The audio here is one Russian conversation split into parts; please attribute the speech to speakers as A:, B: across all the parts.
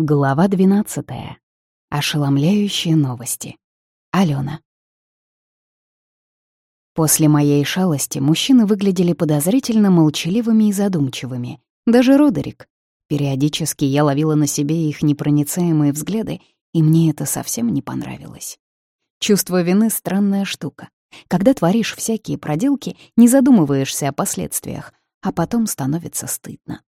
A: Глава 12. Ошеломляющие новости. Алена. После моей шалости мужчины выглядели подозрительно молчаливыми и задумчивыми. Даже Родерик. Периодически я ловила на себе их непроницаемые взгляды, и мне это совсем не понравилось. Чувство вины — странная штука. Когда творишь всякие проделки, не задумываешься о последствиях, а потом становится стыдно.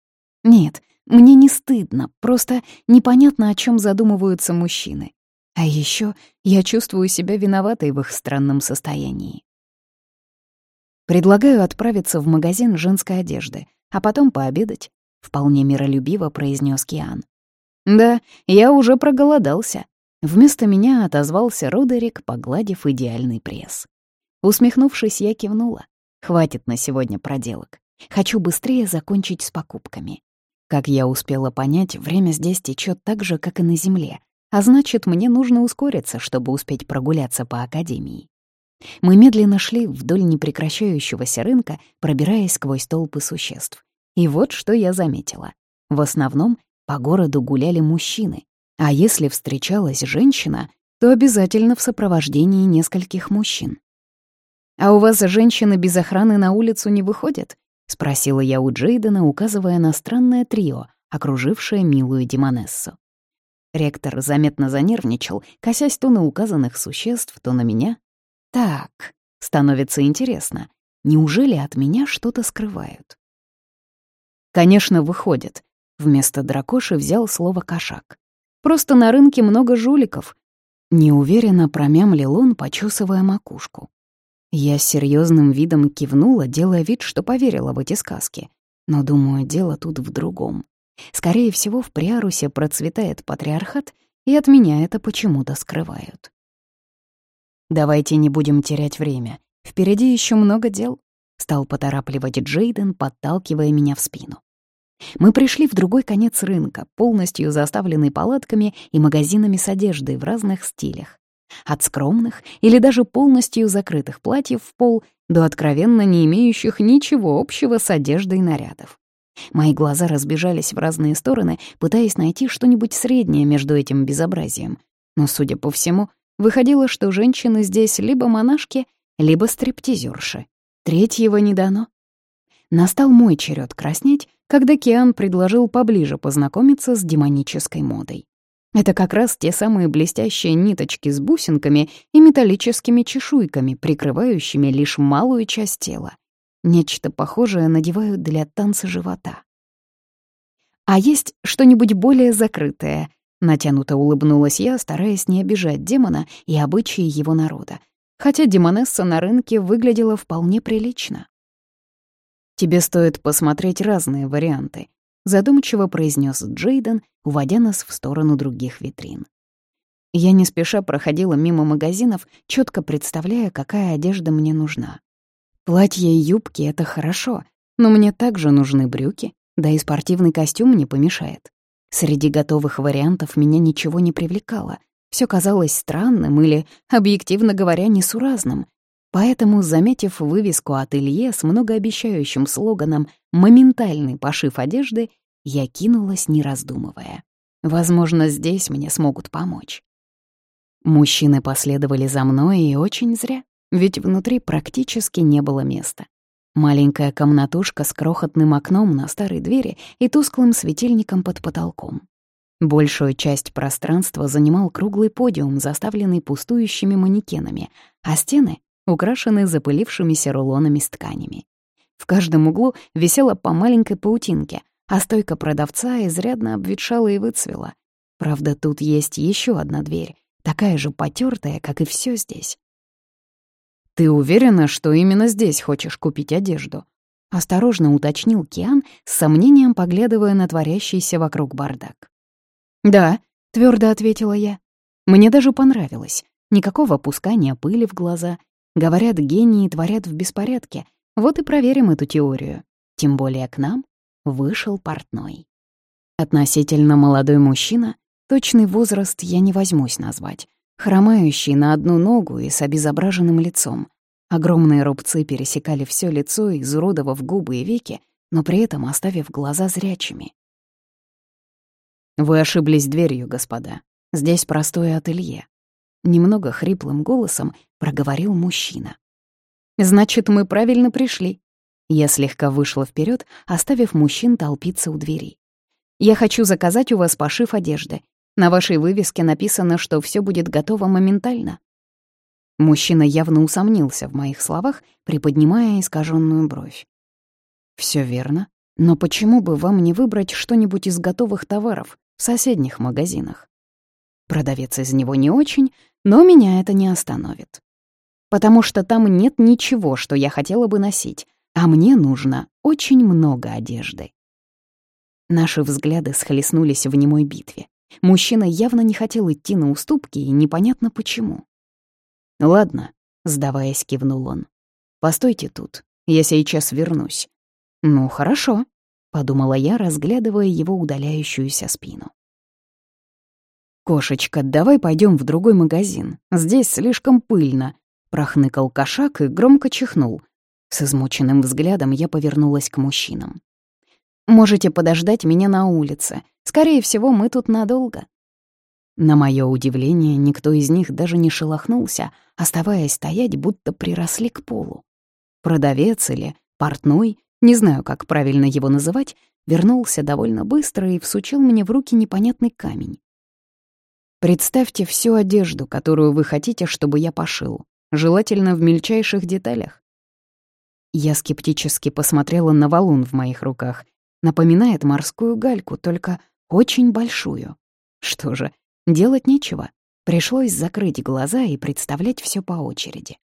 A: Нет, мне не стыдно, просто непонятно, о чем задумываются мужчины. А еще я чувствую себя виноватой в их странном состоянии. Предлагаю отправиться в магазин женской одежды, а потом пообедать, вполне миролюбиво произнес Киан. Да, я уже проголодался. Вместо меня отозвался Родерик, погладив идеальный пресс. Усмехнувшись, я кивнула. Хватит на сегодня проделок. Хочу быстрее закончить с покупками. Как я успела понять, время здесь течет так же, как и на Земле, а значит, мне нужно ускориться, чтобы успеть прогуляться по Академии. Мы медленно шли вдоль непрекращающегося рынка, пробираясь сквозь толпы существ. И вот что я заметила. В основном по городу гуляли мужчины, а если встречалась женщина, то обязательно в сопровождении нескольких мужчин. «А у вас женщины без охраны на улицу не выходят?» — спросила я у Джейдена, указывая на странное трио, окружившее милую Демонессу. Ректор заметно занервничал, косясь то на указанных существ, то на меня. «Так, становится интересно, неужели от меня что-то скрывают?» «Конечно, выходит», — вместо дракоши взял слово «кошак». «Просто на рынке много жуликов», — неуверенно промямлил он, почесывая макушку. Я с серьезным видом кивнула, делая вид, что поверила в эти сказки. Но, думаю, дело тут в другом. Скорее всего, в Приарусе процветает патриархат, и от меня это почему-то скрывают. «Давайте не будем терять время. Впереди еще много дел», — стал поторапливать Джейден, подталкивая меня в спину. Мы пришли в другой конец рынка, полностью заставленный палатками и магазинами с одеждой в разных стилях. От скромных или даже полностью закрытых платьев в пол до откровенно не имеющих ничего общего с одеждой нарядов. Мои глаза разбежались в разные стороны, пытаясь найти что-нибудь среднее между этим безобразием. Но, судя по всему, выходило, что женщины здесь либо монашки, либо стриптизерши. Третьего не дано. Настал мой черед краснеть, когда Киан предложил поближе познакомиться с демонической модой. Это как раз те самые блестящие ниточки с бусинками и металлическими чешуйками, прикрывающими лишь малую часть тела. Нечто похожее надевают для танца живота. «А есть что-нибудь более закрытое?» Натянуто улыбнулась я, стараясь не обижать демона и обычаи его народа. Хотя демонесса на рынке выглядела вполне прилично. «Тебе стоит посмотреть разные варианты», задумчиво произнес Джейден, уводя нас в сторону других витрин. Я не спеша проходила мимо магазинов, четко представляя, какая одежда мне нужна. Платья и юбки — это хорошо, но мне также нужны брюки, да и спортивный костюм не помешает. Среди готовых вариантов меня ничего не привлекало. Все казалось странным или, объективно говоря, несуразным. Поэтому, заметив вывеску ателье с многообещающим слоганом «Моментальный пошив одежды», я кинулась, не раздумывая. Возможно, здесь мне смогут помочь. Мужчины последовали за мной, и очень зря, ведь внутри практически не было места. Маленькая комнатушка с крохотным окном на старой двери и тусклым светильником под потолком. Большую часть пространства занимал круглый подиум, заставленный пустующими манекенами, а стены украшены запылившимися рулонами с тканями. В каждом углу висела по маленькой паутинке, а стойка продавца изрядно обветшала и выцвела. Правда, тут есть еще одна дверь, такая же потертая, как и все здесь. «Ты уверена, что именно здесь хочешь купить одежду?» — осторожно уточнил Киан, с сомнением поглядывая на творящийся вокруг бардак. «Да», — твердо ответила я. «Мне даже понравилось. Никакого пускания пыли в глаза, Говорят, гении творят в беспорядке. Вот и проверим эту теорию. Тем более к нам вышел портной. Относительно молодой мужчина, точный возраст я не возьмусь назвать. Хромающий на одну ногу и с обезображенным лицом. Огромные рубцы пересекали все лицо, изуродовав губы и веки, но при этом оставив глаза зрячими. «Вы ошиблись дверью, господа. Здесь простое ателье». Немного хриплым голосом проговорил мужчина. «Значит, мы правильно пришли». Я слегка вышла вперед, оставив мужчин толпиться у двери. «Я хочу заказать у вас пошив одежды. На вашей вывеске написано, что все будет готово моментально». Мужчина явно усомнился в моих словах, приподнимая искаженную бровь. Все верно. Но почему бы вам не выбрать что-нибудь из готовых товаров в соседних магазинах? Продавец из него не очень, но меня это не остановит. Потому что там нет ничего, что я хотела бы носить, а мне нужно очень много одежды. Наши взгляды схлестнулись в немой битве. Мужчина явно не хотел идти на уступки, и непонятно почему. «Ладно», — сдаваясь, кивнул он. «Постойте тут, я сейчас вернусь. «Ну, хорошо», — подумала я, разглядывая его удаляющуюся спину. «Кошечка, давай пойдем в другой магазин. Здесь слишком пыльно», — прохныкал кошак и громко чихнул. С измученным взглядом я повернулась к мужчинам. «Можете подождать меня на улице. Скорее всего, мы тут надолго». На мое удивление, никто из них даже не шелохнулся, оставаясь стоять, будто приросли к полу. Продавец или портной не знаю, как правильно его называть, вернулся довольно быстро и всучил мне в руки непонятный камень. Представьте всю одежду, которую вы хотите, чтобы я пошил, желательно в мельчайших деталях. Я скептически посмотрела на валун в моих руках. Напоминает морскую гальку, только очень большую. Что же, делать нечего. Пришлось закрыть глаза и представлять все по очереди.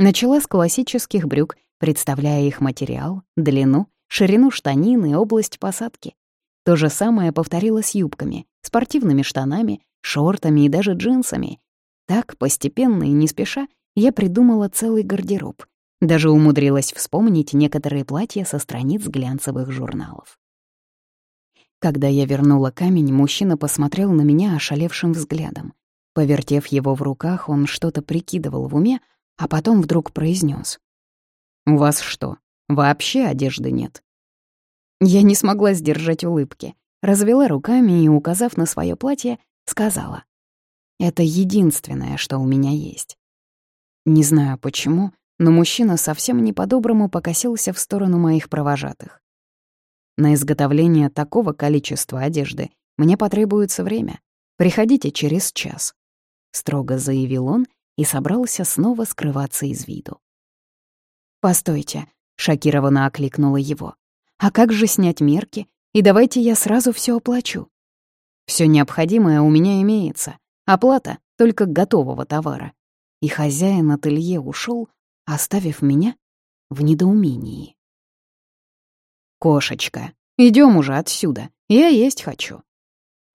A: Начала с классических брюк, представляя их материал, длину, ширину штанин и область посадки. То же самое повторила с юбками, спортивными штанами, шортами и даже джинсами. Так, постепенно и не спеша, я придумала целый гардероб. Даже умудрилась вспомнить некоторые платья со страниц глянцевых журналов. Когда я вернула камень, мужчина посмотрел на меня ошалевшим взглядом. Повертев его в руках, он что-то прикидывал в уме, а потом вдруг произнес: «У вас что, вообще одежды нет?» Я не смогла сдержать улыбки, развела руками и, указав на свое платье, сказала. «Это единственное, что у меня есть». Не знаю почему, но мужчина совсем не по-доброму покосился в сторону моих провожатых. На изготовление такого количества одежды мне потребуется время. Приходите через час», — строго заявил он и собрался снова скрываться из виду. «Постойте», — шокированно окликнула его. «А как же снять мерки? И давайте я сразу все оплачу». Все необходимое у меня имеется. Оплата только готового товара. И хозяин ателье ушел, оставив меня в недоумении. «Кошечка, идем уже отсюда, я есть хочу».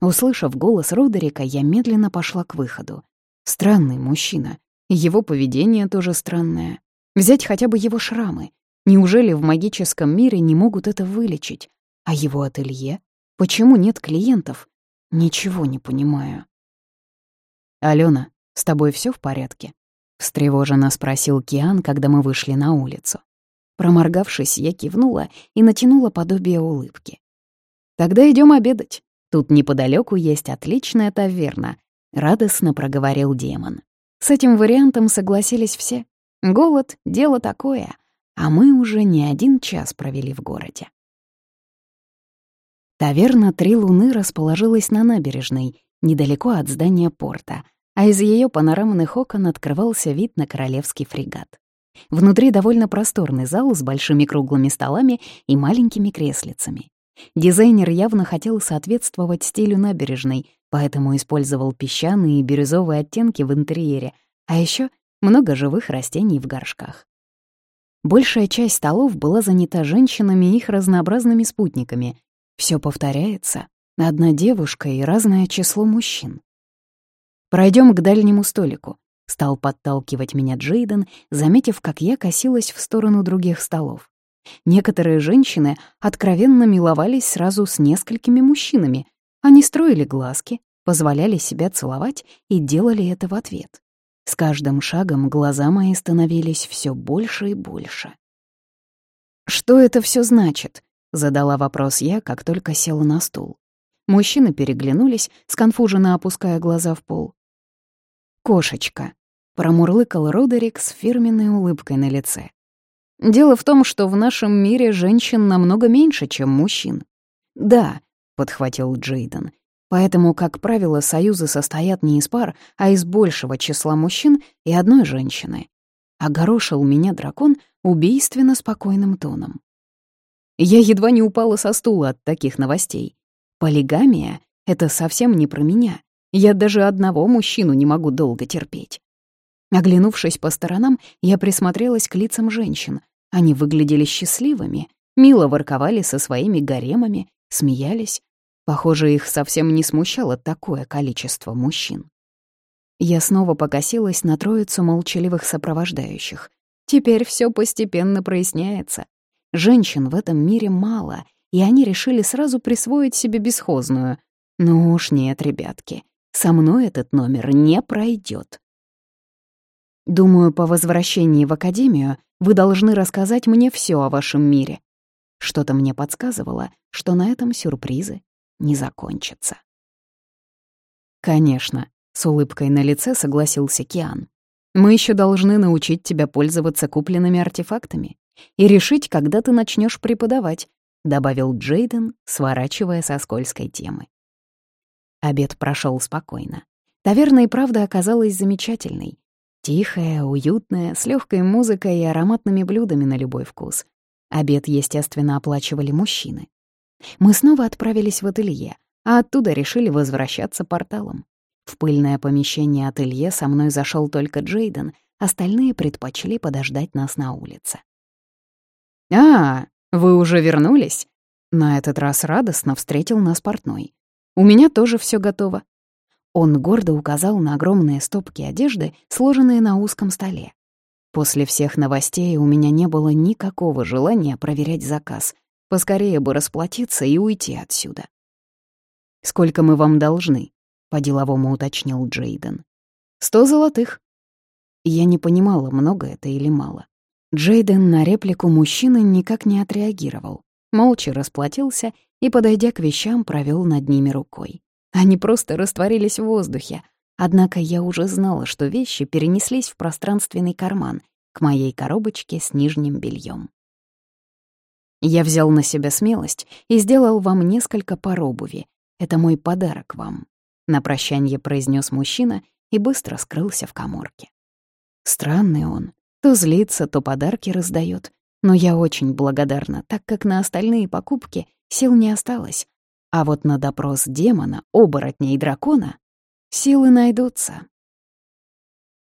A: Услышав голос Родерика, я медленно пошла к выходу. Странный мужчина, его поведение тоже странное. Взять хотя бы его шрамы. Неужели в магическом мире не могут это вылечить? А его ателье? Почему нет клиентов? Ничего не понимаю. «Алена, с тобой все в порядке?» — встревоженно спросил Киан, когда мы вышли на улицу. Проморгавшись, я кивнула и натянула подобие улыбки. «Тогда идем обедать. Тут неподалеку есть отличная таверна», — радостно проговорил демон. С этим вариантом согласились все. Голод — дело такое, а мы уже не один час провели в городе. Таверна «Три луны» расположилась на набережной, недалеко от здания порта, а из ее панорамных окон открывался вид на королевский фрегат. Внутри довольно просторный зал с большими круглыми столами и маленькими креслицами. Дизайнер явно хотел соответствовать стилю набережной, поэтому использовал песчаные и бирюзовые оттенки в интерьере, а еще много живых растений в горшках. Большая часть столов была занята женщинами и их разнообразными спутниками. Все повторяется. Одна девушка и разное число мужчин. Пройдем к дальнему столику», — стал подталкивать меня Джейден, заметив, как я косилась в сторону других столов. Некоторые женщины откровенно миловались сразу с несколькими мужчинами. Они строили глазки, позволяли себя целовать и делали это в ответ. С каждым шагом глаза мои становились все больше и больше. «Что это все значит?» — задала вопрос я, как только села на стул. Мужчины переглянулись, сконфуженно опуская глаза в пол. «Кошечка», — промурлыкал Родерик с фирменной улыбкой на лице. «Дело в том, что в нашем мире женщин намного меньше, чем мужчин». «Да», — подхватил Джейден, «поэтому, как правило, союзы состоят не из пар, а из большего числа мужчин и одной женщины». Огорошил меня дракон убийственно спокойным тоном. Я едва не упала со стула от таких новостей. Полигамия — это совсем не про меня. Я даже одного мужчину не могу долго терпеть. Оглянувшись по сторонам, я присмотрелась к лицам женщин. Они выглядели счастливыми, мило ворковали со своими гаремами, смеялись. Похоже, их совсем не смущало такое количество мужчин. Я снова покосилась на троицу молчаливых сопровождающих. Теперь все постепенно проясняется. Женщин в этом мире мало, и они решили сразу присвоить себе бесхозную. Ну уж нет, ребятки, со мной этот номер не пройдет. Думаю, по возвращении в академию вы должны рассказать мне все о вашем мире. Что-то мне подсказывало, что на этом сюрпризы не закончатся. Конечно, с улыбкой на лице согласился Киан. Мы еще должны научить тебя пользоваться купленными артефактами и решить, когда ты начнешь преподавать, добавил Джейден, сворачивая со скользкой темы. Обед прошел спокойно. Таверна и правда оказалась замечательной. Тихая, уютная, с легкой музыкой и ароматными блюдами на любой вкус. Обед, естественно, оплачивали мужчины. Мы снова отправились в ателье, а оттуда решили возвращаться порталом. В пыльное помещение ателье со мной зашел только Джейден, остальные предпочли подождать нас на улице. «А, вы уже вернулись?» На этот раз радостно встретил нас портной. У меня тоже все готово». Он гордо указал на огромные стопки одежды, сложенные на узком столе. После всех новостей у меня не было никакого желания проверять заказ. Поскорее бы расплатиться и уйти отсюда. «Сколько мы вам должны?» — по-деловому уточнил Джейден. «Сто золотых». Я не понимала, много это или мало. Джейден на реплику мужчины никак не отреагировал. Молча расплатился и, подойдя к вещам, провел над ними рукой. Они просто растворились в воздухе. Однако я уже знала, что вещи перенеслись в пространственный карман к моей коробочке с нижним бельем. Я взял на себя смелость и сделал вам несколько пар обуви. Это мой подарок вам. На прощанье произнес мужчина и быстро скрылся в коморке. Странный он. То злится, то подарки раздает. Но я очень благодарна, так как на остальные покупки сил не осталось. А вот на допрос демона, оборотня и дракона силы найдутся.